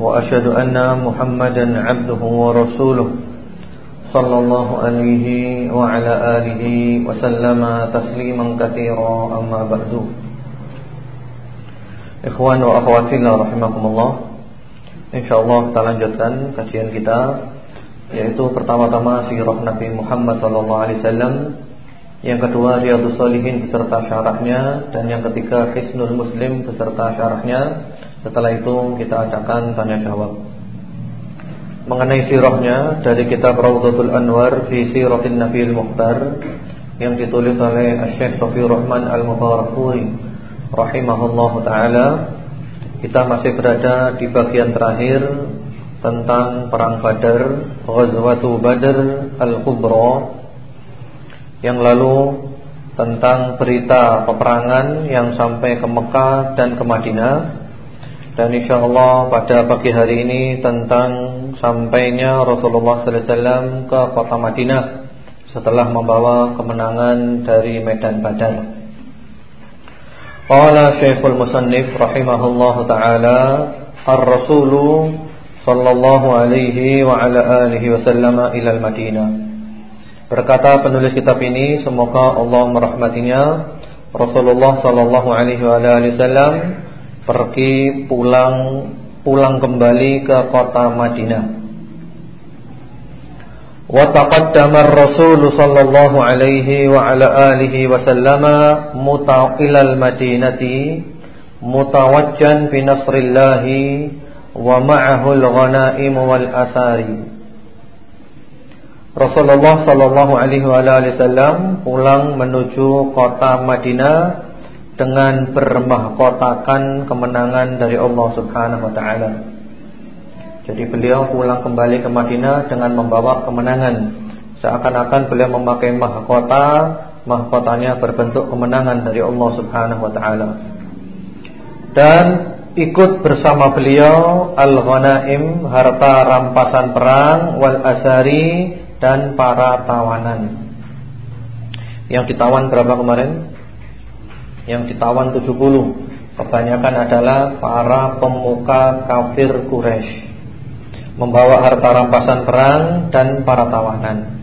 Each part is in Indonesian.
وأشهد أن محمدا عبده ورسوله صلى الله عليه وعلى آله وسلم تسليما كثيرا أما بعد Ikhwan wa akhwat fillah rahimakumullah Insyaallah kita lanjutkan kajian kita Yaitu pertama-tama sirah Nabi Muhammad sallallahu alaihi wasallam Yang kedua Riyadhus Shalihin beserta syarahnya Dan yang ketiga Hisnul Muslim beserta syarahnya setelah itu kita adakan tanya jawab. Mengenai sirahnya Dari kitab Rawdatul Anwar Fi Siratin Nabi Al-Mukhtar Yang ditulis oleh Syekh Sofi Rahman Al-Mubarakuri Rahimahullah Ta'ala Kita masih berada di bagian terakhir Tentang Perang Badar Ghazwatu Badar Al-Kubra Yang lalu Tentang berita peperangan Yang sampai ke Mekah dan ke Madinah dan insya Allah pada pagi hari ini tentang sampainya Rasulullah wasallam ke kota Madinah setelah membawa kemenangan dari medan Badar. Qala Syekhul Musannif rahimahullah taala Ar-Rasulu sallallahu alaihi wa ala alihi wasallam ila al-Madinah. Berkata penulis kitab ini semoga Allah merahmatinya Rasulullah sallallahu alaihi wa alihi wasallam pergi pulang pulang kembali ke kota Madinah. Wa taqaddama ar-rasul sallallahu alaihi wa ala alihi wa sallama mutaqilal madinati mutawajjan bi nasrillah wa ma'ahu al-ghanaim wal asari. Rasulullah sallallahu alaihi wa alihi wasallam pulang menuju kota Madinah dengan bermahkotakan kemenangan dari Allah Subhanahu wa taala. Jadi beliau pulang kembali ke Madinah dengan membawa kemenangan. Seakan-akan beliau memakai mahkota, mahkotanya berbentuk kemenangan dari Allah Subhanahu wa taala. Dan ikut bersama beliau al-ghanaim, harta rampasan perang, wal asari dan para tawanan. Yang ditawan berapa kemarin? Yang ditawan 70 Kebanyakan adalah para pemuka kafir Quraisy. Membawa harta rampasan perang dan para tawanan.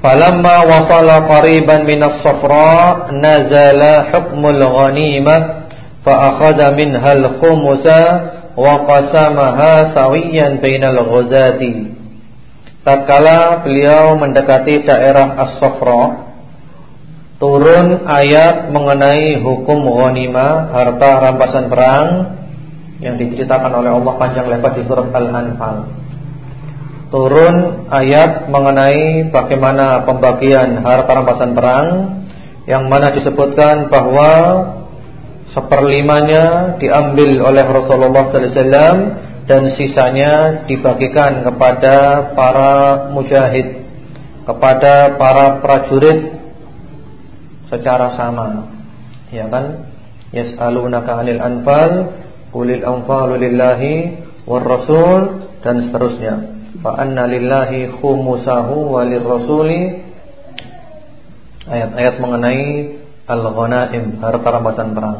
Falamma wasala qariban minas safra Nazala hukmul ghanimah Fa'akhada minhal khumusa Wa qasamaha sawiyan bainal ghazati. Tatkala beliau mendekati daerah As-Safra turun ayat mengenai hukum ghanimah, harta rampasan perang yang diceritakan oleh Allah panjang lebar di surat Al-Anfal. Turun ayat mengenai bagaimana pembagian harta rampasan perang yang mana disebutkan bahwa seperlimanya diambil oleh Rasulullah sallallahu alaihi wasallam dan sisanya dibagikan kepada para mujahid, kepada para prajurit secara sama. Ya kan? Yas'alunaka 'anil anfal, qulil anfalu lillahi war rasul dan seterusnya. Fa anna lillahi khumusahu walir rasuli ayat-ayat mengenai al-ghanaim, harta rampasan perang.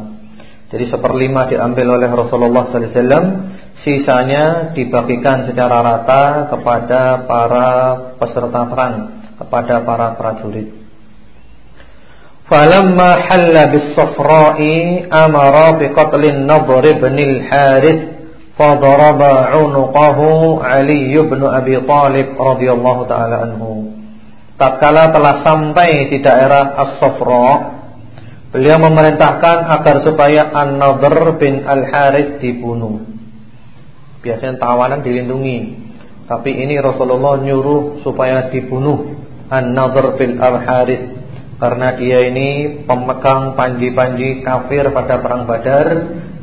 Jadi seperlima diambil oleh Rasulullah sallallahu alaihi wasallam, sisanya dibagikan secara rata kepada para peserta perang, kepada para prajurit. Falamma halla bis-safra'i amara biqatlin Nadhr ibn al-Harith fadaraba 'unuqahu Ali ibn Abi Thalib radhiyallahu taala anhu. Tatkala telah sampai di daerah As-Safra, beliau memerintahkan agar supaya An-Nadhr bin Al-Harith dibunuh. Biasanya tawanan dilindungi, tapi ini Rasulullah nyuruh supaya dibunuh An-Nadhr bin Al-Harith karena dia ini pemegang panji-panji kafir pada perang Badar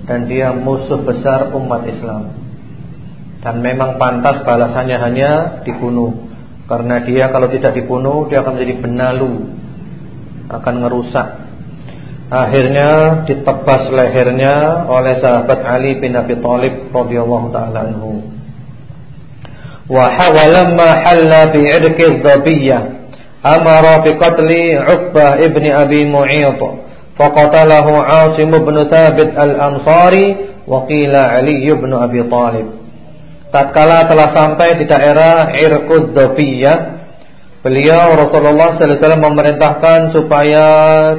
dan dia musuh besar umat Islam. dan memang pantas balasannya hanya dibunuh. Karena dia kalau tidak dibunuh dia akan menjadi benalu, akan ngerusak. Akhirnya ditebas lehernya oleh sahabat Ali bin Abi Thalib radhiyallahu taala anhu. Wa hawalamma halla bi 'irqi dhabiyyah amara bi qatli 'Uqbah ibn Abi Mu'ayth faqatalahu 'Asim ibn Thabit al-Ansari wa qila Ali ibn Abi Thalib. Tatkala telah sampai di daerah Irqud Dhabiyyah Beliau Rasulullah sallallahu alaihi wasallam memerintahkan supaya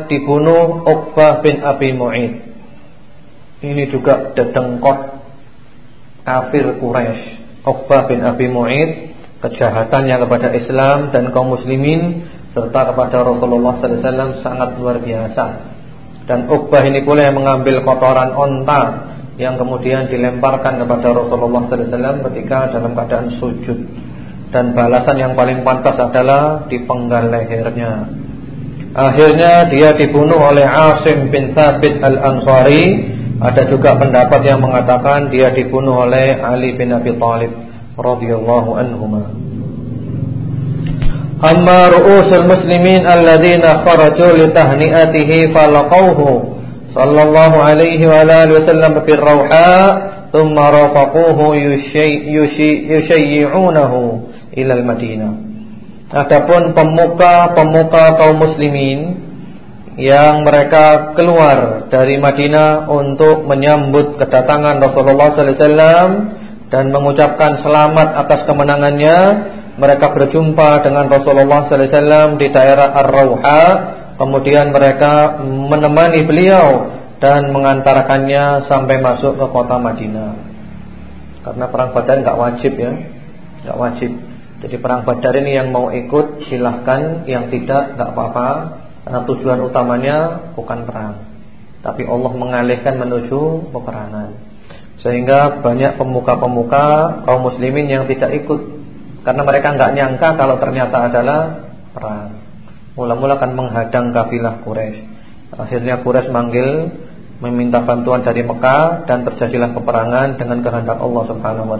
dibunuh Uqbah bin Abi Mu'id. Ini juga dedengkot kafir Quraisy. Uqbah bin Abi Mu'id kejahatannya kepada Islam dan kaum muslimin serta kepada Rasulullah wasallam sangat luar biasa. Dan Uqbah ini pula yang mengambil kotoran onta yang kemudian dilemparkan kepada Rasulullah wasallam ketika dalam keadaan sujud dan balasan yang paling pantas adalah dipenggal lehernya. Akhirnya dia dibunuh oleh Asim bin Thabit al-Ansari. Ada juga pendapat yang mengatakan dia dibunuh oleh Ali bin Abi Thalib radhiyallahu anhuma. Amma ru'usul muslimin alladziina kharaju li tahni'atihi falaqawhu sallallahu alaihi wa alihi wasallam fi rawha thumma rafaquhu yushayyi'unahu ilal Madinah. Adapun pemuka-pemuka kaum muslimin yang mereka keluar dari Madinah untuk menyambut kedatangan Rasulullah sallallahu alaihi wasallam dan mengucapkan selamat atas kemenangannya, mereka berjumpa dengan Rasulullah sallallahu alaihi wasallam di daerah Ar-Rauha, kemudian mereka menemani beliau dan mengantarkannya sampai masuk ke kota Madinah. Karena perang Badar enggak wajib ya. Enggak wajib. Jadi perang Badar ini yang mau ikut silahkan, yang tidak nggak apa-apa. Karena tujuan utamanya bukan perang, tapi Allah mengalihkan menuju peperangan. Sehingga banyak pemuka-pemuka kaum muslimin yang tidak ikut karena mereka nggak nyangka kalau ternyata adalah perang. Mula-mula kan menghadang kafilah Quraisy. Akhirnya Quraisy manggil meminta bantuan dari Mekah dan terjadilah peperangan dengan kehendak Allah Subhanahu wa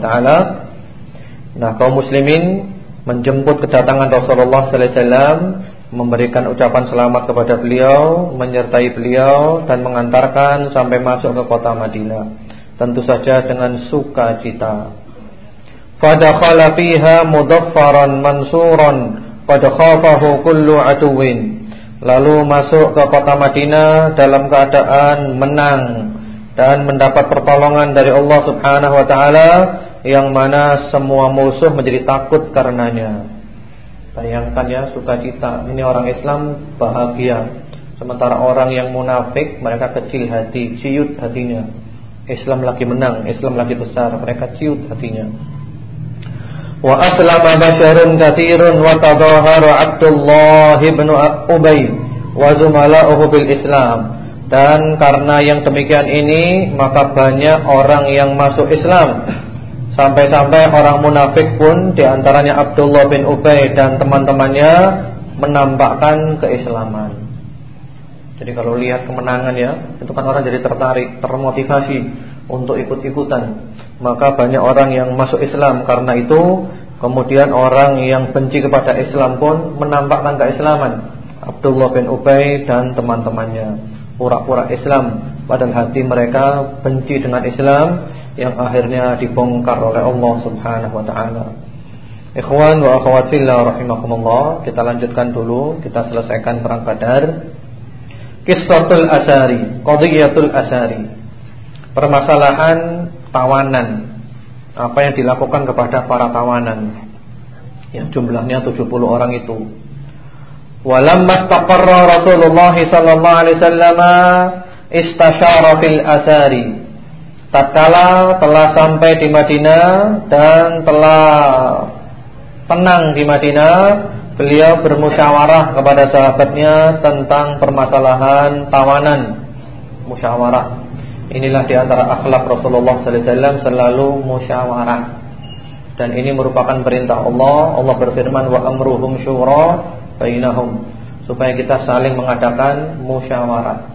Nah, kaum muslimin menjemput kedatangan Rasulullah sallallahu alaihi wasallam, memberikan ucapan selamat kepada beliau, menyertai beliau dan mengantarkan sampai masuk ke kota Madinah. Tentu saja dengan sukacita. Fadakhala fiha mudaffaran mansuran qad khafahu kullu aduwin. Lalu masuk ke kota Madinah dalam keadaan menang dan mendapat pertolongan dari Allah Subhanahu wa taala yang mana semua musuh menjadi takut karenanya. Bayangkan ya sukacita. Ini orang Islam bahagia. Sementara orang yang munafik mereka kecil hati, ciut hatinya. Islam lagi menang, Islam lagi besar, mereka ciut hatinya. Wa aslama basyarun katsirun wa tadahara Abdullah bin Ubay wa zumala'uhu bil Islam. Dan karena yang demikian ini maka banyak orang yang masuk Islam Sampai-sampai orang munafik pun di antaranya Abdullah bin Ubay dan teman-temannya menampakkan keislaman. Jadi kalau lihat kemenangan ya, itu kan orang jadi tertarik, termotivasi untuk ikut-ikutan. Maka banyak orang yang masuk Islam karena itu. Kemudian orang yang benci kepada Islam pun menampakkan keislaman. Abdullah bin Ubay dan teman-temannya pura-pura Islam padahal hati mereka benci dengan Islam yang akhirnya dibongkar oleh Allah Subhanahu wa taala. Ikhwan wa akhwat fillah rahimakumullah, kita lanjutkan dulu, kita selesaikan perang Badar. Qissatul Asari, qadhiyatul Asari. Permasalahan tawanan. Apa yang dilakukan kepada para tawanan yang jumlahnya 70 orang itu. Walamma taqarra Rasulullah sallallahu alaihi wasallam istasyara fil asari tatkala telah sampai di Madinah dan telah tenang di Madinah, beliau bermusyawarah kepada sahabatnya tentang permasalahan tawanan. Musyawarah. Inilah di antara akhlak Rasulullah sallallahu alaihi wasallam selalu musyawarah. Dan ini merupakan perintah Allah. Allah berfirman wa amruhum syura bainahum supaya kita saling mengadakan musyawarah.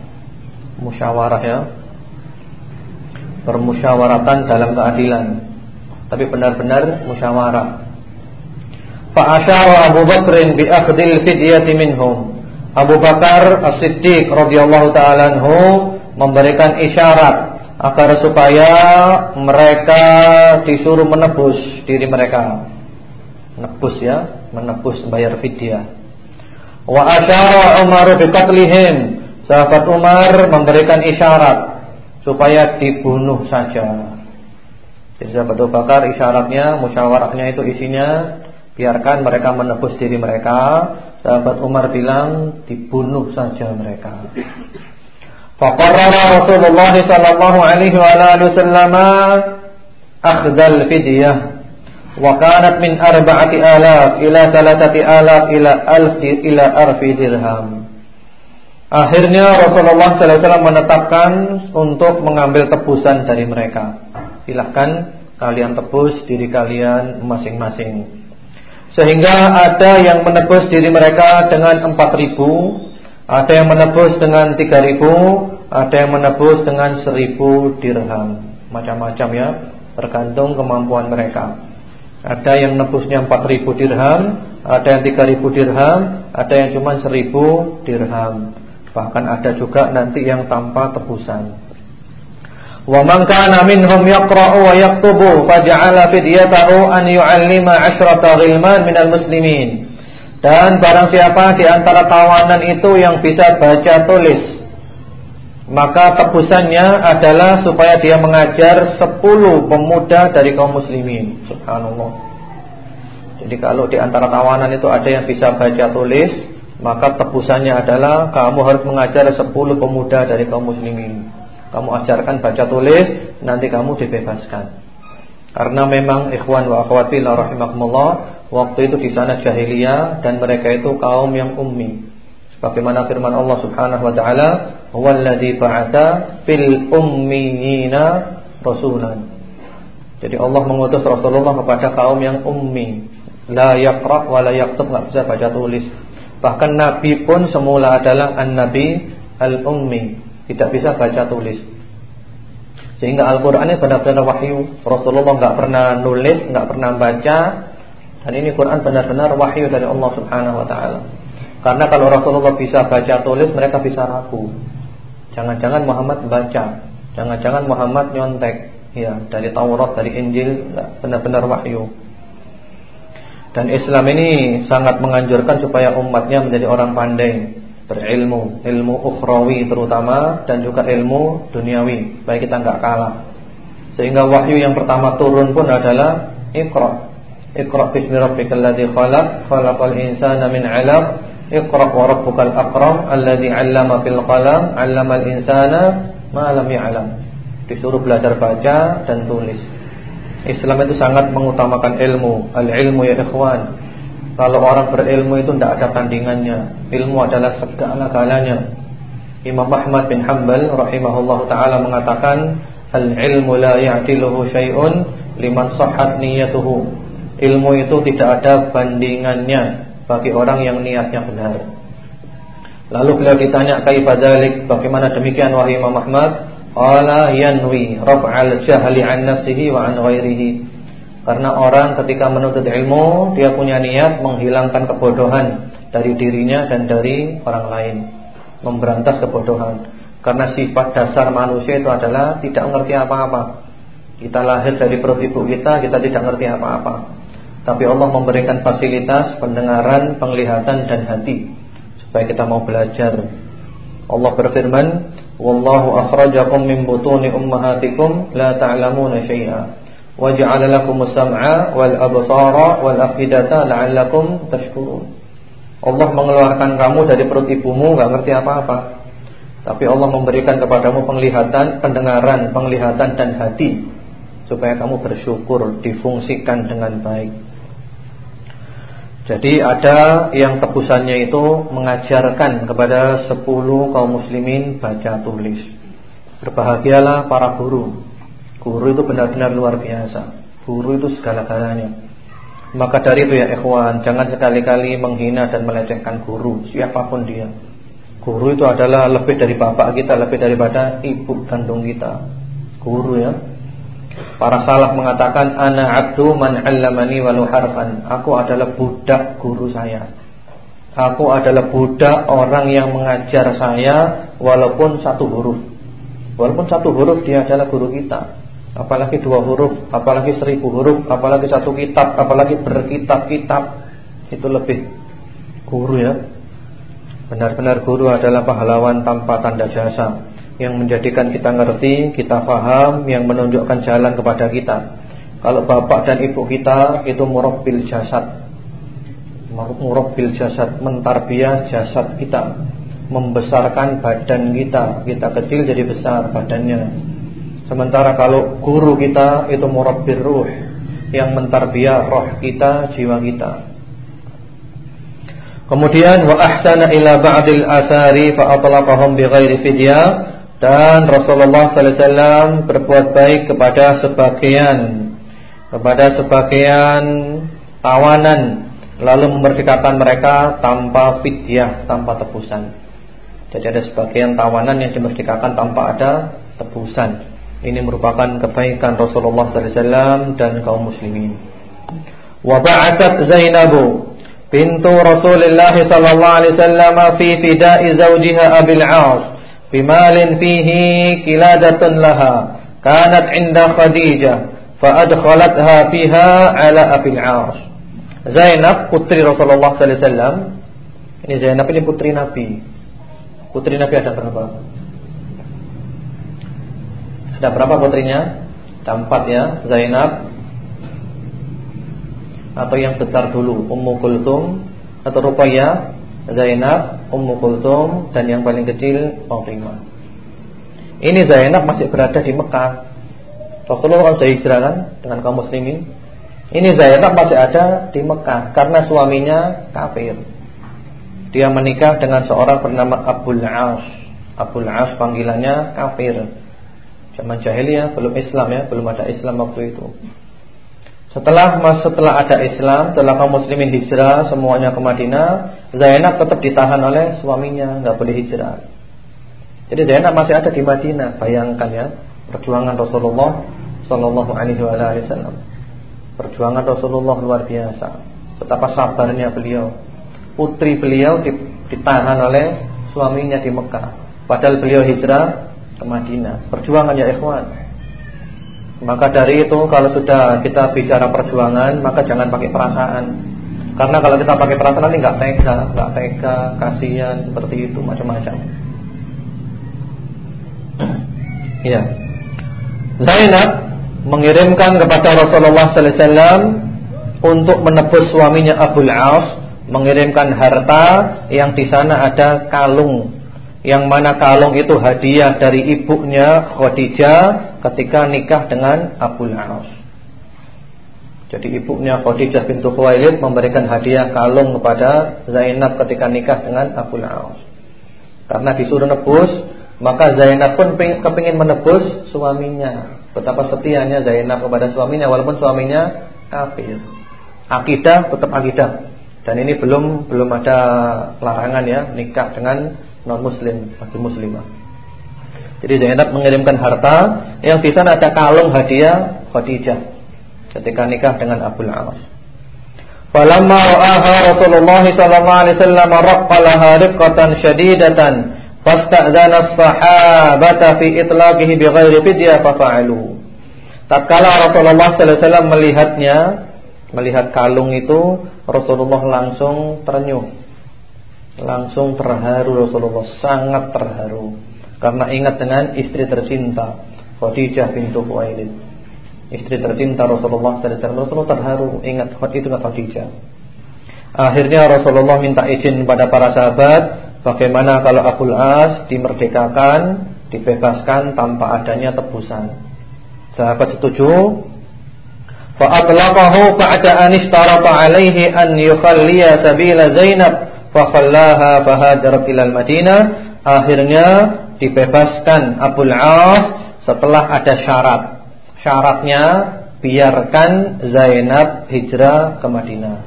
Musyawarah ya permusyawaratan dalam keadilan. tapi benar-benar musyawarah. Fa'asyara Abu Bakr bi akhdil fidyati minhum. Abu Bakar As-Siddiq radhiyallahu taala memberikan isyarat agar supaya mereka disuruh menebus diri mereka. Menebus ya, menebus bayar fidyah. Wa asyara Umar bi qatlihim. Sahabat Umar memberikan isyarat supaya dibunuh saja. Jadi sahabat Abu Bakar isyaratnya, musyawarahnya itu isinya biarkan mereka menebus diri mereka. Sahabat Umar bilang dibunuh saja mereka. Faqarrara Rasulullah sallallahu alaihi wa alihi wasallam akhdal fidyah wa kanat min arba'ati alaf ila thalathati alaf ila alf ila arfi dirham. Akhirnya Rasulullah alaihi wasallam menetapkan untuk mengambil tebusan dari mereka. Silahkan kalian tebus diri kalian masing-masing. Sehingga ada yang menebus diri mereka dengan 4000, ada yang menebus dengan 3000, ada yang menebus dengan 1000 dirham. Macam-macam ya, tergantung kemampuan mereka. Ada yang nebusnya 4000 dirham, ada yang 3000 dirham, ada yang cuma 1000 dirham. Bahkan ada juga nanti yang tanpa tebusan. Kana minhum yaqra'u wa yaktubu faj'ala fidyatahu an yu'allima 'ashrata ghilman minal muslimin. Dan barang siapa di antara tawanan itu yang bisa baca tulis maka tebusannya adalah supaya dia mengajar 10 pemuda dari kaum muslimin. Subhanallah. Jadi kalau di antara tawanan itu ada yang bisa baca tulis, maka tebusannya adalah kamu harus mengajar 10 pemuda dari kaum muslimin kamu ajarkan baca tulis, nanti kamu dibebaskan. Karena memang ikhwan wa akhwat fillah rahimakumullah, waktu itu di sana jahiliyah dan mereka itu kaum yang ummi. Sebagaimana firman Allah Subhanahu wa taala, "Huwallazi ba'atsa fil ummiyina rasulan." Jadi Allah mengutus Rasulullah kepada kaum yang ummi, la yaqra wa la yaktub, enggak bisa baca tulis. Bahkan nabi pun semula adalah an-nabi al-ummi, tidak bisa baca tulis. Sehingga Al-Qur'an ini benar-benar wahyu. Rasulullah nggak pernah nulis, nggak pernah baca. Dan ini Quran benar-benar wahyu dari Allah Subhanahu wa taala. Karena kalau Rasulullah bisa baca tulis, mereka bisa ragu. Jangan-jangan Muhammad baca, jangan-jangan Muhammad nyontek. Ya, dari Taurat, dari Injil, benar-benar wahyu. Dan Islam ini sangat menganjurkan supaya umatnya menjadi orang pandai berilmu, ilmu ukhrawi terutama dan juga ilmu duniawi, baik kita enggak kalah. Sehingga wahyu yang pertama turun pun adalah Iqra. Iqra bismi rabbikal ladzi khalaq, khalaqal insana min 'alaq. Iqra wa rabbukal akram alladzi 'allama bil qalam, 'allamal insana ma lam ya'lam. Disuruh belajar baca dan tulis. Islam itu sangat mengutamakan ilmu, al-ilmu ya ikhwan. Kalau orang berilmu itu tidak ada tandingannya. Ilmu adalah segala-galanya. Imam Ahmad bin Hanbal rahimahullah taala mengatakan, "Al-ilmu la ya'tiluhu syai'un liman sahhat niyatuhu." Ilmu itu tidak ada bandingannya bagi orang yang niatnya benar. Lalu beliau ditanya kaifa dzalik? Bagaimana demikian wahai Imam Ahmad? Qala yanwi raf'al jahli 'an nafsihi wa 'an ghairihi. Karena orang ketika menuntut ilmu Dia punya niat menghilangkan kebodohan Dari dirinya dan dari orang lain. Memberantas kebodohan. Karena sifat dasar manusia itu adalah Tidak mengerti apa-apa. Kita lahir dari perut ibu kita Kita tidak mengerti apa-apa. Tapi Allah memberikan fasilitas Pendengaran, penglihatan dan hati. Supaya kita mau belajar. Allah berfirman Wallahu akhrajakum min butuni ummahatikum La ta'lamuna waj'ala lakum as-sam'a wal absara wal. Allah mengeluarkan kamu dari perut ibumu Tidak ngerti apa-apa. Tapi Allah memberikan kepadamu penglihatan, pendengaran, penglihatan dan hati supaya kamu bersyukur difungsikan dengan baik. Jadi ada yang tebusannya itu mengajarkan kepada 10 kaum muslimin baca tulis. Berbahagialah para guru Guru itu benar-benar luar biasa. Guru itu segala-galanya. Maka dari itu ya ikhwan, jangan sekali-kali menghina dan melecehkan guru, siapa pun dia. Guru itu adalah lebih dari bapak kita, lebih daripada ibu kandung kita. Guru ya. Para salaf mengatakan ana abdu man 'allamani walau harfan. Aku adalah budak guru saya. Aku adalah budak orang yang mengajar saya walaupun satu huruf. Walaupun satu huruf dia adalah guru kita. Apalagi dua huruf, apalagi seribu huruf, apalagi satu kitab, apalagi berkitab-kitab. Itu lebih guru ya. Benar-benar guru adalah pahlawan tanpa tanda jasa yang menjadikan kita ngerti, kita paham, yang menunjukkan jalan kepada kita. Kalau bapak dan ibu kita itu murabbil jasad. Murabbil jasad, mentarbiah jasad kita, membesarkan badan kita. Kita kecil jadi besar badannya. Sementara kalau guru kita itu murabbil ruh, yang mentarbiah roh kita, jiwa kita. Kemudian wa ahsana ila ba'dil asari fa atlaqahum bighairi fidyah dan Rasulullah sallallahu alaihi wasallam berbuat baik kepada sebagian kepada sebagian tawanan lalu memerdekakan mereka tanpa fidyah, tanpa tebusan. Jadi ada sebagian tawanan yang dimerdekakan tanpa ada tebusan. Ini merupakan kebaikan Rasulullah wasallam dan kaum muslimin. Wa ba'athat Zainabu bintu Rasulullah sallallahu alaihi wasallam fi fida'i zawjiha Abil 'As bimalin fihi kiladatun laha kanat inda Khadijah fa adkhalatha fiha ala Abil As Zainab putri Rasulullah sallallahu alaihi wasallam. Ini Zainab ini putri Nabi. Putri Nabi ada berapa ada berapa putrinya ada empat ya Zainab atau yang besar dulu Ummu Kulsum atau Ruqayyah Zainab, Ummu Kulthum dan yang paling kecil Fatimah. Ini Zainab masih berada di Mekah. Rasulullah sudah hijrah kan dengan kaum muslimin. Ini Zainab masih ada di Mekah karena suaminya kafir. Dia menikah dengan seorang bernama Abdul As. Abdul As panggilannya kafir. Zaman jahiliyah belum Islam ya, belum ada Islam waktu itu. Setelah setelah ada Islam, setelah kaum muslimin hijrah semuanya ke Madinah, Zainab tetap ditahan oleh suaminya, nggak boleh hijrah. Jadi Zainab masih ada di Madinah. Bayangkan ya, perjuangan Rasulullah sallallahu alaihi wasallam. Perjuangan Rasulullah luar biasa. Betapa sabarnya beliau. Putri beliau ditahan oleh suaminya di Mekah. Padahal beliau hijrah ke Madinah. Perjuangan ya ikhwan. Maka dari itu kalau sudah kita bicara perjuangan Maka jangan pakai perasaan Karena kalau kita pakai perasaan nanti nggak tega nggak tega, kasihan, seperti itu Macam-macam Ya Zainab mengirimkan kepada Rasulullah SAW Untuk menebus suaminya Abu As Mengirimkan harta yang di sana ada kalung yang mana kalung itu hadiah dari ibunya Khadijah ketika nikah dengan Abu As. Jadi ibunya Khadijah bintu Khuwailid memberikan hadiah kalung kepada Zainab ketika nikah dengan Abu As. Karena disuruh nebus, maka Zainab pun kepingin menebus suaminya. Betapa setianya Zainab kepada suaminya walaupun suaminya kafir. Akidah tetap akidah. Dan ini belum belum ada larangan ya nikah dengan non muslim bagi muslimah. Jadi Zainab mengirimkan harta yang di sana ada kalung hadiah Khadijah ketika nikah dengan Abu As. Falamma ra'aha Rasulullah sallallahu alaihi wasallam raqqalaha riqqatan shadidatan fasta'zana as-sahabata fi itlaqihi bighairi fidyah fafa'alu. Tatkala Rasulullah sallallahu alaihi wasallam melihatnya, melihat kalung itu, Rasulullah langsung terenyuh Langsung terharu Rasulullah Sangat terharu. Karena ingat dengan istri tercinta Khadijah bintu Khuwailid. Istri tercinta Rasulullah Rasulullah terharu Ingat itu Khadijah. Akhirnya Rasulullah minta izin pada para sahabat Bagaimana kalau Abul As dimerdekakan Dibebaskan tanpa adanya tebusan. Sahabat setuju? Fa'atlaqahu ba'da an ishtarafa alaihi an yukhalliya sabila Zainab fakhallaha fahajarat ilal Madinah akhirnya dibebaskan Abul As setelah ada syarat syaratnya biarkan Zainab hijrah ke Madinah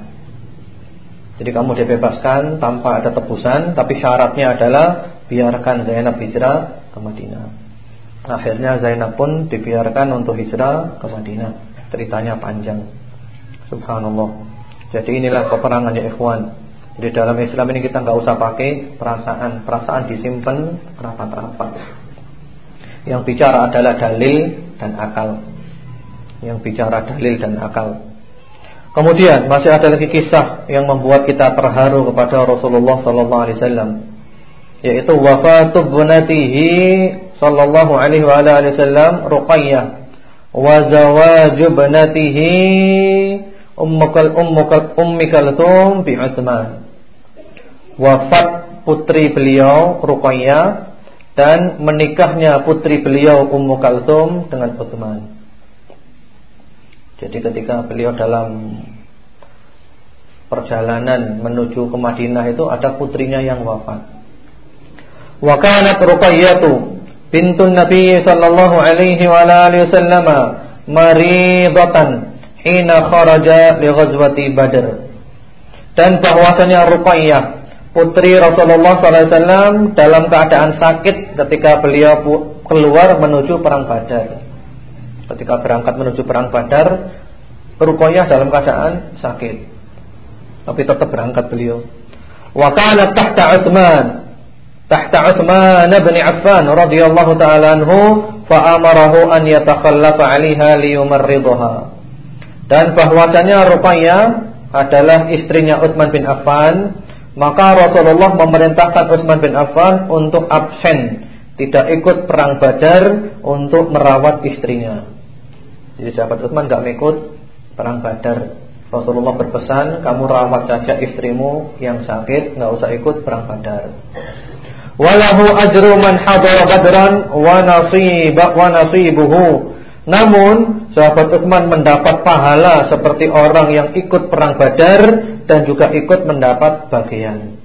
jadi kamu dibebaskan tanpa ada tebusan tapi syaratnya adalah biarkan Zainab hijrah ke Madinah Akhirnya Zainab pun dibiarkan untuk hijrah ke Madinah. Ceritanya panjang. Subhanallah. Jadi inilah peperangan ya ikhwan. Jadi dalam Islam ini kita nggak usah pakai perasaan, perasaan disimpan rapat-rapat. Yang bicara adalah dalil dan akal. Yang bicara dalil dan akal. Kemudian masih ada lagi kisah yang membuat kita terharu kepada Rasulullah sallallahu alaihi wasallam yaitu wafatu bunatihi sallallahu alaihi wa alihi wasallam Ruqayyah wa zawaju bunatihi ummukal ummukal ummi Kalthum bi Utsman. Wafat putri beliau Ruqayyah dan menikahnya putri beliau Ummu Kalthum dengan Utsman. Jadi ketika beliau dalam perjalanan menuju ke Madinah itu ada putrinya yang wafat. Wa kanat Ruqayyah bintun Nabi sallallahu alaihi wa alihi wasallam maridatan hina kharaja li ghazwati Badr. Dan bahwasanya Ruqayyah putri Rasulullah wasallam dalam keadaan sakit ketika beliau keluar menuju perang Badar. Ketika berangkat menuju perang Badar, Ruqayyah dalam keadaan sakit. Tapi tetap berangkat beliau. Wa kana tahta Utsman tahta Uthman bin Affan radhiyallahu taala anhu fa amarahu an yatakhallafa 'alaiha liyumarridha. Dan bahwasanya Ruqayyah adalah istrinya Utsman bin Affan, maka Rasulullah memerintahkan Utsman bin Affan untuk absen, tidak ikut perang Badar untuk merawat istrinya. Jadi sahabat Utsman enggak ikut perang Badar. Rasulullah berpesan, kamu rawat saja istrimu yang sakit, enggak usah ikut perang Badar walahu ajru man hadara badran wa nasib wa nasibuhu namun sahabat Utsman mendapat pahala seperti orang yang ikut perang Badar dan juga ikut mendapat bagian.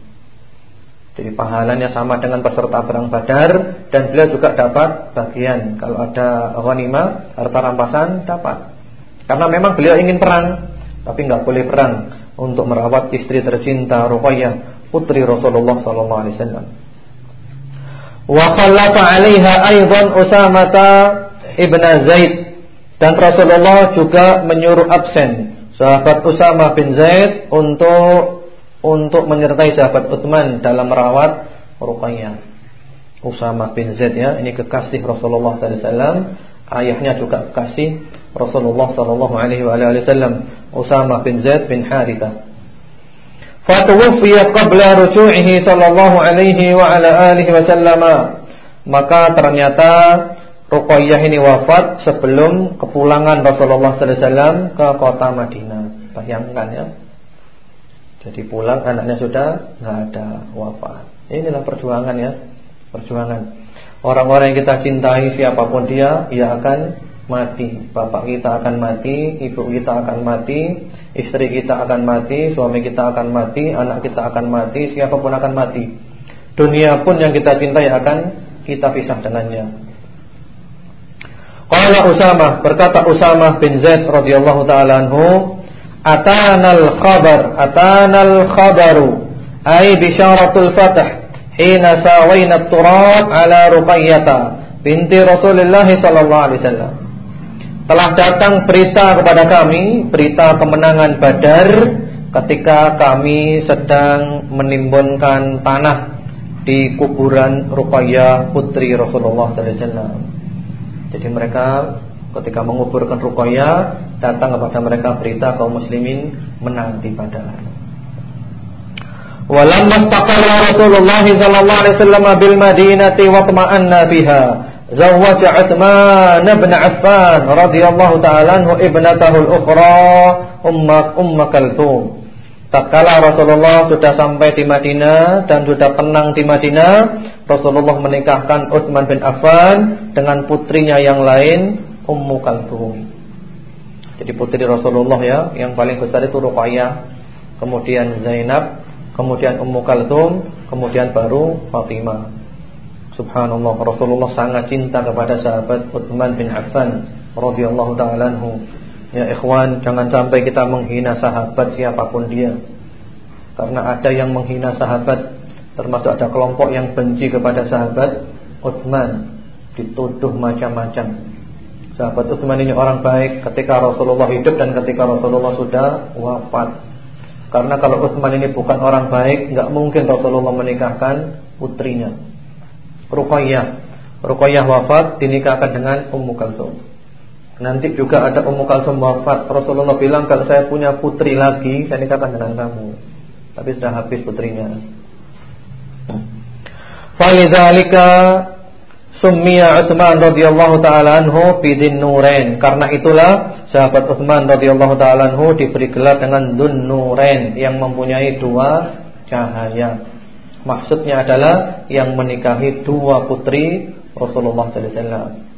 Jadi pahalanya sama dengan peserta perang Badar dan beliau juga dapat bagian. Kalau ada ghanimah, harta rampasan dapat. Karena memang beliau ingin perang, tapi nggak boleh perang untuk merawat istri tercinta Ruqayyah, putri Rasulullah sallallahu alaihi wasallam. Wa khallafa 'alaiha aidan Usamata ibn Zaid dan Rasulullah juga menyuruh absen sahabat Usama bin Zaid untuk untuk menyertai sahabat Utsman dalam merawat Ruqayyah. Usama bin Zaid ya, ini kekasih Rasulullah sallallahu alaihi wasallam, ayahnya juga kekasih Rasulullah sallallahu alaihi wasallam, Usama bin Zaid bin Harithah. Fatuwfiyat qabla ruju'ihi sallallahu alaihi wa ala alihi wasallam. Maka ternyata Ruqayyah ini wafat sebelum kepulangan Rasulullah sallallahu alaihi wasallam ke kota Madinah. Bayangkan ya. Jadi pulang anaknya sudah enggak ada wafat. Inilah perjuangan ya. Perjuangan. Orang-orang yang kita cintai siapa pun dia, ia akan mati. Bapak kita akan mati, ibu kita akan mati, istri kita akan mati, suami kita akan mati, anak kita akan mati, siapa pun akan mati. Dunia pun yang kita cintai akan kita pisah dengannya. Qala Usama berkata Usama bin Zaid radhiyallahu taala anhu, "Atanal khabar, atanal khabaru, ay bisyaratul fath hina sawayna turab ala Ruqayyah binti Rasulullah sallallahu alaihi wasallam." telah datang berita kepada kami, berita kemenangan Badar ketika kami sedang menimbunkan tanah di kuburan Ruqayyah putri Rasulullah sallallahu alaihi wasallam. Jadi mereka ketika menguburkan Rukoya datang kepada mereka berita kaum muslimin menang di Badar. Walamma istaqarra Rasulullah sallallahu alaihi wasallam bil Madinati wa tama'anna biha zawwaja Uthman bin Affan radhiyallahu ta'ala anhu ibnatahu al-ukhra Ummu Umm Kalthum Tatkala Rasulullah sudah sampai di Madinah dan sudah tenang di Madinah, Rasulullah menikahkan Utsman bin Affan dengan putrinya yang lain, Ummu Kalthum. Jadi putri Rasulullah ya, yang paling besar itu Ruqayyah, kemudian Zainab, kemudian Ummu Kalthum, kemudian baru Fatimah. Subhanallah Rasulullah sangat cinta kepada sahabat Uthman bin Affan radhiyallahu taala anhu. Ya ikhwan, jangan sampai kita menghina sahabat siapa pun dia. Karena ada yang menghina sahabat, termasuk ada kelompok yang benci kepada sahabat Uthman. dituduh macam-macam. Sahabat Utsman ini orang baik ketika Rasulullah hidup dan ketika Rasulullah sudah wafat. Karena kalau Utsman ini bukan orang baik, nggak mungkin Rasulullah menikahkan putrinya. Ruqayyah. Ruqayyah wafat dinikahkan dengan Ummu Kalsum. Nanti juga ada Ummu Kalsum wafat. Rasulullah bilang kalau saya punya putri lagi, saya nikahkan dengan kamu. Tapi sudah habis putrinya. Falidzalika Summiya Utsman radhiyallahu taala anhu bidin nurain. Karena itulah sahabat Utsman radhiyallahu taala anhu diberi gelar dengan Dzun Nurain yang mempunyai dua cahaya. Maksudnya adalah yang menikahi dua putri Rasulullah sallallahu alaihi wasallam.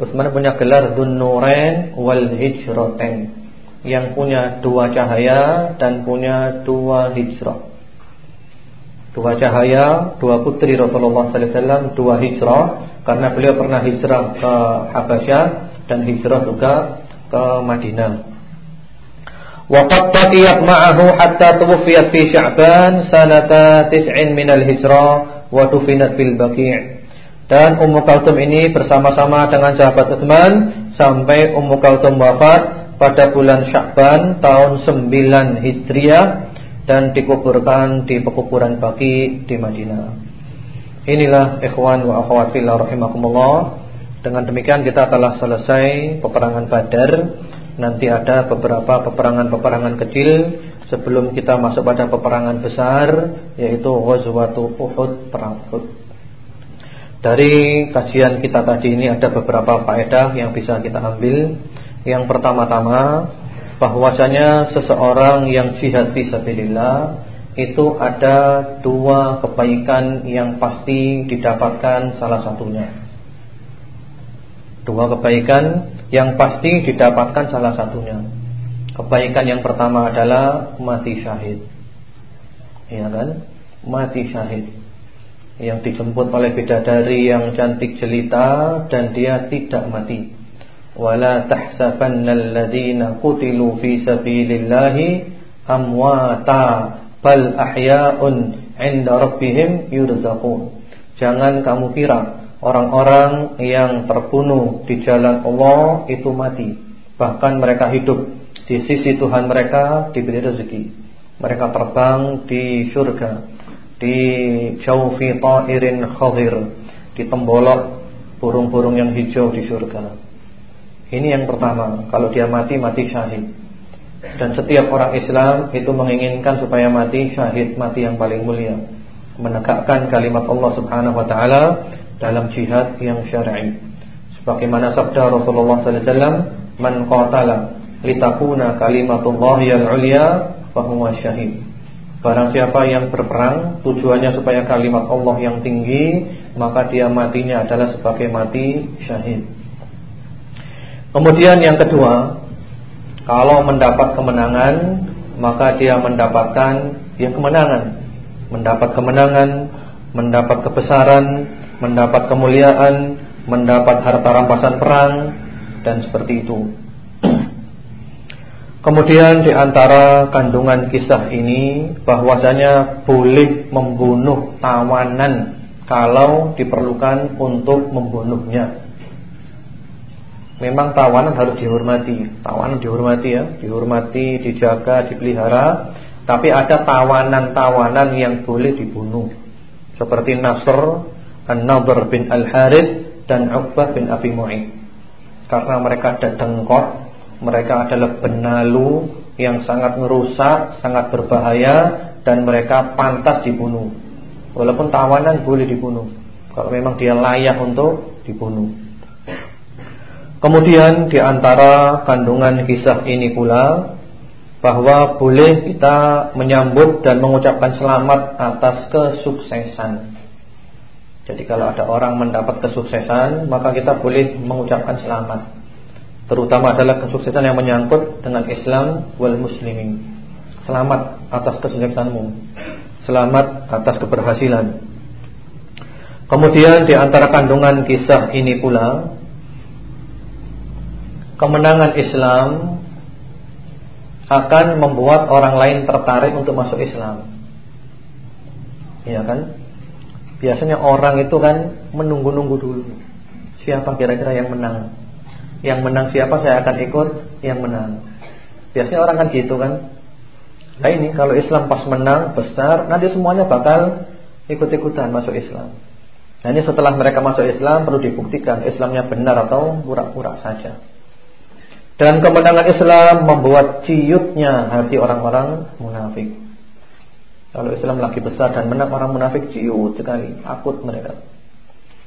Utsman punya gelar Dzun Nurain wal Hijratain. Yang punya dua cahaya dan punya dua hijrah. Dua cahaya, dua putri Rasulullah sallallahu alaihi wasallam, dua hijrah karena beliau pernah hijrah ke Habasyah dan hijrah juga ke Madinah. Waqad taqiyat ma'ahu hatta tuwfiyat fi Sya'ban sanata tis'in min al-hijrah wa tufinat bil Baqi'. Dan Ummu Kalsum ini bersama-sama dengan sahabat Utsman sampai Ummu Kalsum wafat pada bulan Sya'ban tahun 9 Hijriah dan dikuburkan di pekuburan Baqi di Madinah. Inilah ikhwan wa akhwat fillah rahimakumullah. Dengan demikian kita telah selesai peperangan Badar. Nanti ada beberapa peperangan-peperangan kecil sebelum kita masuk pada peperangan besar yaitu Ghazwatul Uhud perang Uhud. Dari kajian kita tadi ini ada beberapa faedah yang bisa kita ambil. Yang pertama-tama bahwasanya seseorang yang jihad fisabilillah itu ada dua kebaikan yang pasti didapatkan salah satunya. Dua kebaikan yang pasti didapatkan salah satunya. Kebaikan yang pertama adalah mati syahid. Iya kan? Mati syahid. Yang dijemput oleh bidadari yang cantik jelita dan dia tidak mati. Wala tahsabannal ladzina qutilu fi sabilillahi amwata bal ahya'un 'inda rabbihim yurzaqun. Jangan kamu kira orang-orang yang terbunuh di jalan Allah itu mati, bahkan mereka hidup di sisi Tuhan mereka diberi rezeki. Mereka terbang di surga, di jaufi ta'irin khadir, di tembolok burung-burung yang hijau di surga. Ini yang pertama, kalau dia mati mati syahid. Dan setiap orang Islam itu menginginkan supaya mati syahid, mati yang paling mulia, menegakkan kalimat Allah Subhanahu wa taala dalam jihad yang syar'i. Sebagaimana sabda Rasulullah sallallahu alaihi wasallam, "Man qatala litakuna kalimatullahi al-ulya fa huwa syahid." Barang siapa yang berperang tujuannya supaya kalimat Allah yang tinggi, maka dia matinya adalah sebagai mati syahid. Kemudian yang kedua, kalau mendapat kemenangan Maka dia mendapatkan Ya kemenangan Mendapat kemenangan Mendapat kebesaran Mendapat kemuliaan Mendapat harta rampasan perang Dan seperti itu Kemudian di antara kandungan kisah ini bahwasanya boleh membunuh tawanan kalau diperlukan untuk membunuhnya. Memang tawanan harus dihormati. Tawanan dihormati ya. Dihormati, dijaga, dipelihara. Tapi ada tawanan-tawanan yang boleh dibunuh. Seperti Nasr An-Nadr bin Al-Harith Dan Uqbah bin Abi Mu'id Karena mereka ada dengkot Mereka adalah benalu Yang sangat merusak Sangat berbahaya Dan mereka pantas dibunuh Walaupun tawanan boleh dibunuh Kalau memang dia layak untuk dibunuh Kemudian di antara kandungan kisah ini pula bahwa boleh kita menyambut dan mengucapkan selamat atas kesuksesan. Jadi kalau ada orang mendapat kesuksesan, maka kita boleh mengucapkan selamat. Terutama adalah kesuksesan yang menyangkut dengan Islam wal muslimin. Selamat atas kesuksesanmu. Selamat atas keberhasilan. Kemudian di antara kandungan kisah ini pula kemenangan Islam akan membuat orang lain tertarik untuk masuk Islam. Iya kan? Biasanya orang itu kan menunggu-nunggu dulu. Siapa kira-kira yang menang? Yang menang siapa saya akan ikut yang menang. Biasanya orang kan gitu kan. Nah ini kalau Islam pas menang besar, nanti semuanya bakal ikut-ikutan masuk Islam. Nah ini setelah mereka masuk Islam perlu dibuktikan Islamnya benar atau pura-pura saja. Dan kemenangan Islam membuat ciutnya hati orang-orang munafik. Kalau Islam lagi besar dan menang orang munafik ciut sekali, akut mereka.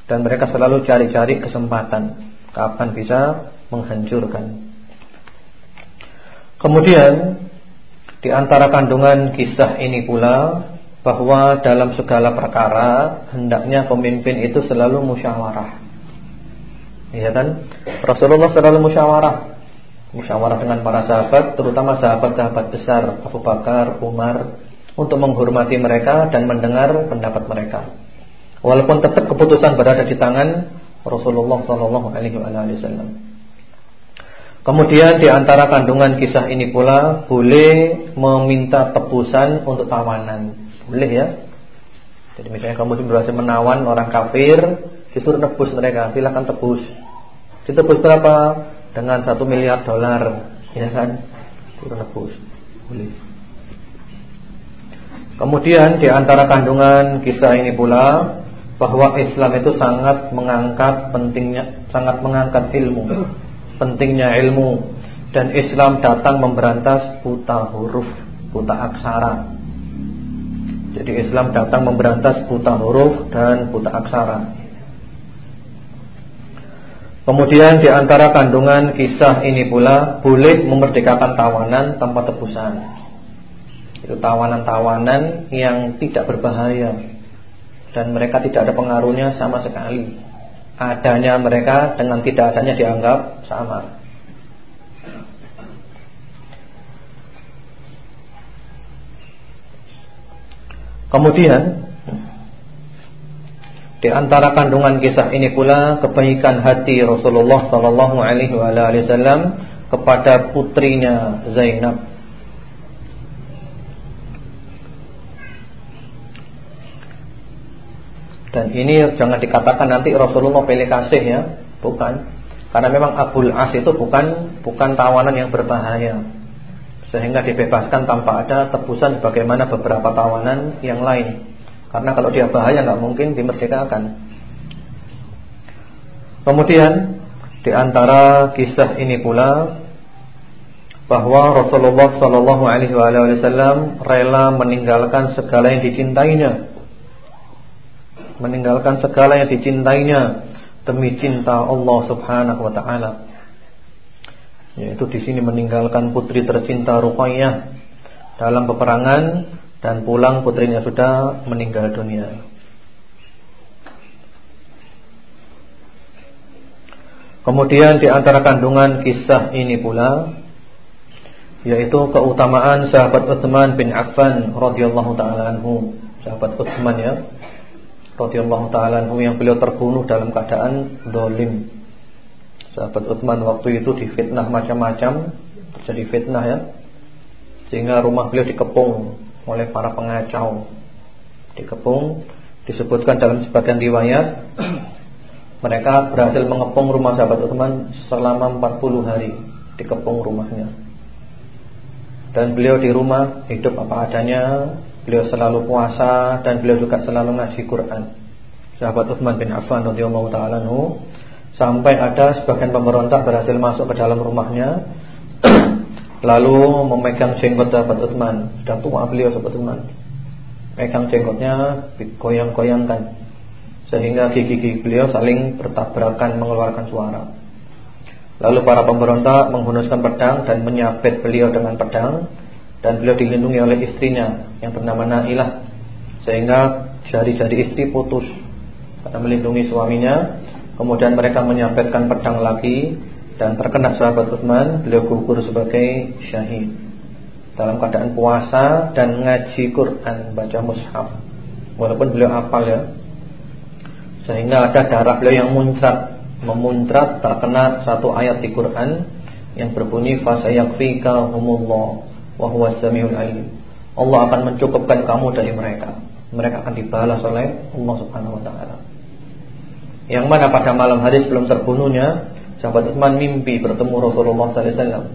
Dan mereka selalu cari-cari kesempatan kapan bisa menghancurkan. Kemudian di antara kandungan kisah ini pula bahwa dalam segala perkara hendaknya pemimpin itu selalu musyawarah. Iya kan? Rasulullah selalu musyawarah. Musyawarah dengan para sahabat, terutama sahabat-sahabat besar Abu Bakar, Umar untuk menghormati mereka dan mendengar pendapat mereka. Walaupun tetap keputusan berada di tangan Rasulullah sallallahu alaihi wasallam. Kemudian di antara kandungan kisah ini pula boleh meminta tebusan untuk tawanan. Boleh ya. Jadi misalnya kamu berhasil menawan orang kafir, disuruh nebus mereka, silakan tebus. Ditebus berapa? Dengan satu miliar dolar, ya kan? Suruh nebus. Boleh. Kemudian di antara kandungan kisah ini pula bahwa Islam itu sangat mengangkat pentingnya sangat mengangkat ilmu pentingnya ilmu dan Islam datang memberantas buta huruf, buta aksara. Jadi Islam datang memberantas buta huruf dan buta aksara. Kemudian di antara kandungan kisah ini pula boleh memerdekakan tawanan tanpa tebusan. Itu tawanan-tawanan yang tidak berbahaya dan mereka tidak ada pengaruhnya sama sekali adanya mereka dengan tidak adanya dianggap sama. Kemudian di antara kandungan kisah ini pula kebaikan hati Rasulullah sallallahu alaihi wasallam kepada putrinya Zainab Dan ini jangan dikatakan nanti Rasulullah pilih kasih ya, bukan. Karena memang Abul As itu bukan bukan tawanan yang berbahaya. Sehingga dibebaskan tanpa ada tebusan bagaimana beberapa tawanan yang lain. Karena kalau dia bahaya nggak mungkin dimerdekakan. Kemudian di antara kisah ini pula bahwa Rasulullah Shallallahu Alaihi Wasallam rela meninggalkan segala yang dicintainya meninggalkan segala yang dicintainya demi cinta Allah Subhanahu wa taala. Yaitu di sini meninggalkan putri tercinta Ruqayyah dalam peperangan dan pulang putrinya sudah meninggal dunia. Kemudian di antara kandungan kisah ini pula yaitu keutamaan sahabat Utsman bin Affan radhiyallahu taala anhu. Sahabat Utsman ya radhiyallahu taala yang beliau terbunuh dalam keadaan dolim. Sahabat Utsman waktu itu difitnah macam-macam, terjadi fitnah ya. Sehingga rumah beliau dikepung oleh para pengacau. Dikepung disebutkan dalam sebagian riwayat mereka berhasil mengepung rumah sahabat Utsman selama 40 hari dikepung rumahnya. Dan beliau di rumah hidup apa adanya, Beliau selalu puasa dan beliau juga selalu ngaji Quran. Sahabat Utsman bin Affan radhiyallahu taala sampai ada sebagian pemberontak berhasil masuk ke dalam rumahnya lalu memegang jenggot sahabat Utsman. Sudah tua beliau sahabat Utsman. Pegang jenggotnya goyang-goyangkan sehingga gigi-gigi beliau saling bertabrakan mengeluarkan suara. Lalu para pemberontak menghunuskan pedang dan menyabet beliau dengan pedang dan beliau dilindungi oleh istrinya yang bernama Nailah. Sehingga jari-jari istri putus karena melindungi suaminya. Kemudian mereka menyampaikan pedang lagi dan terkena sahabat Utsman beliau gugur sebagai syahid. Dalam keadaan puasa dan ngaji Quran baca mushaf. Walaupun beliau hafal ya. Sehingga ada darah beliau yang muncrat. Memuncrat terkena satu ayat di Quran yang berbunyi fasayakfika humullah wa samiul alim. Allah akan mencukupkan kamu dari mereka. Mereka akan dibalas oleh Allah Subhanahu wa taala. Yang mana pada malam hari sebelum terbunuhnya Sahabat Utsman mimpi bertemu Rasulullah sallallahu alaihi wasallam.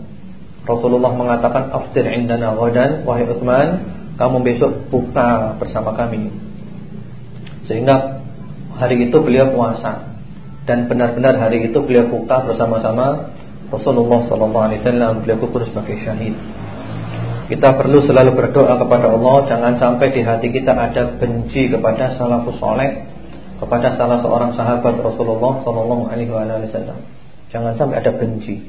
Rasulullah mengatakan aftir indana ghadan wahai Utsman, kamu besok buka bersama kami. Sehingga hari itu beliau puasa dan benar-benar hari itu beliau buka bersama-sama Rasulullah sallallahu alaihi wasallam beliau kubur sebagai syahid. Kita perlu selalu berdoa kepada Allah jangan sampai di hati kita ada benci kepada salafus saleh kepada salah seorang sahabat Rasulullah sallallahu alaihi wasallam. Jangan sampai ada benci.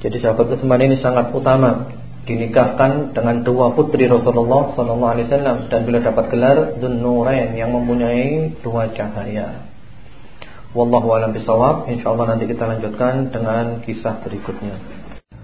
Jadi sahabat Utsman ini sangat utama dinikahkan dengan dua putri Rasulullah sallallahu alaihi wasallam dan beliau dapat gelar Dzun-Nurain yang mempunyai dua cahaya. Wallahu a'lam bishawab. Insyaallah nanti kita lanjutkan dengan kisah berikutnya.